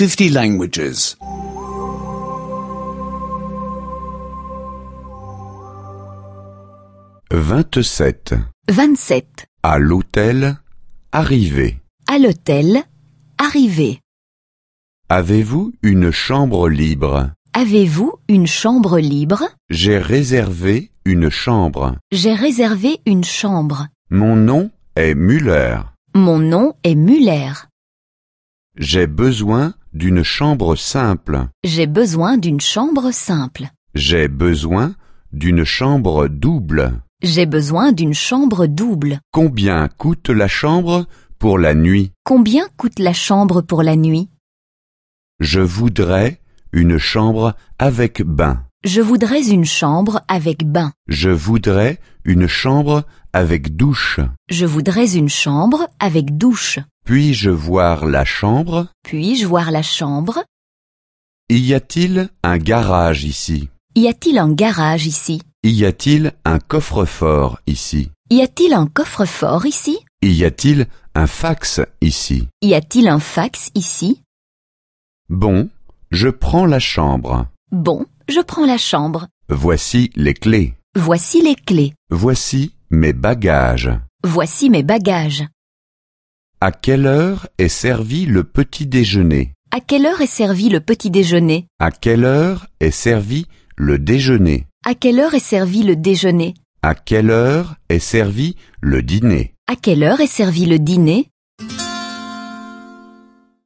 50 languages. 27. 27. À l'hôtel, arrivé. À l'hôtel, arrivé. Avez-vous une chambre libre? Avez-vous une chambre libre? J'ai réservé une chambre. J'ai réservé une chambre. Mon nom est Muller. Mon nom est Muller. J'ai besoin d'une chambre simple. J'ai besoin d'une chambre simple. J'ai besoin d'une chambre double. J'ai besoin d'une chambre double. Combien coûte la chambre pour la nuit? Combien coûte la chambre pour la nuit? Je voudrais une chambre avec bain. Je voudrais une chambre avec bain. Je voudrais une chambre avec douche. Je voudrais une chambre avec douche. Puis-je voir la chambre? Puis-je voir la chambre? Y a-t-il un garage ici? Y a-t-il un garage ici? Y a-t-il un coffre-fort ici? Y a-t-il un coffre-fort ici? Y a-t-il un fax ici? Y a-t-il un fax ici? Bon, je prends la chambre. Bon, je prends la chambre. Voici les clés. Voici les clés. Voici mes bagages. Voici mes bagages. À quelle heure est servi le petit déjeuner? À quelle heure est servi le petit déjeuner? À quelle heure est servi le déjeuner? À quelle heure est servi le déjeuner? À quelle heure est servi le dîner? À quelle heure est servi le dîner?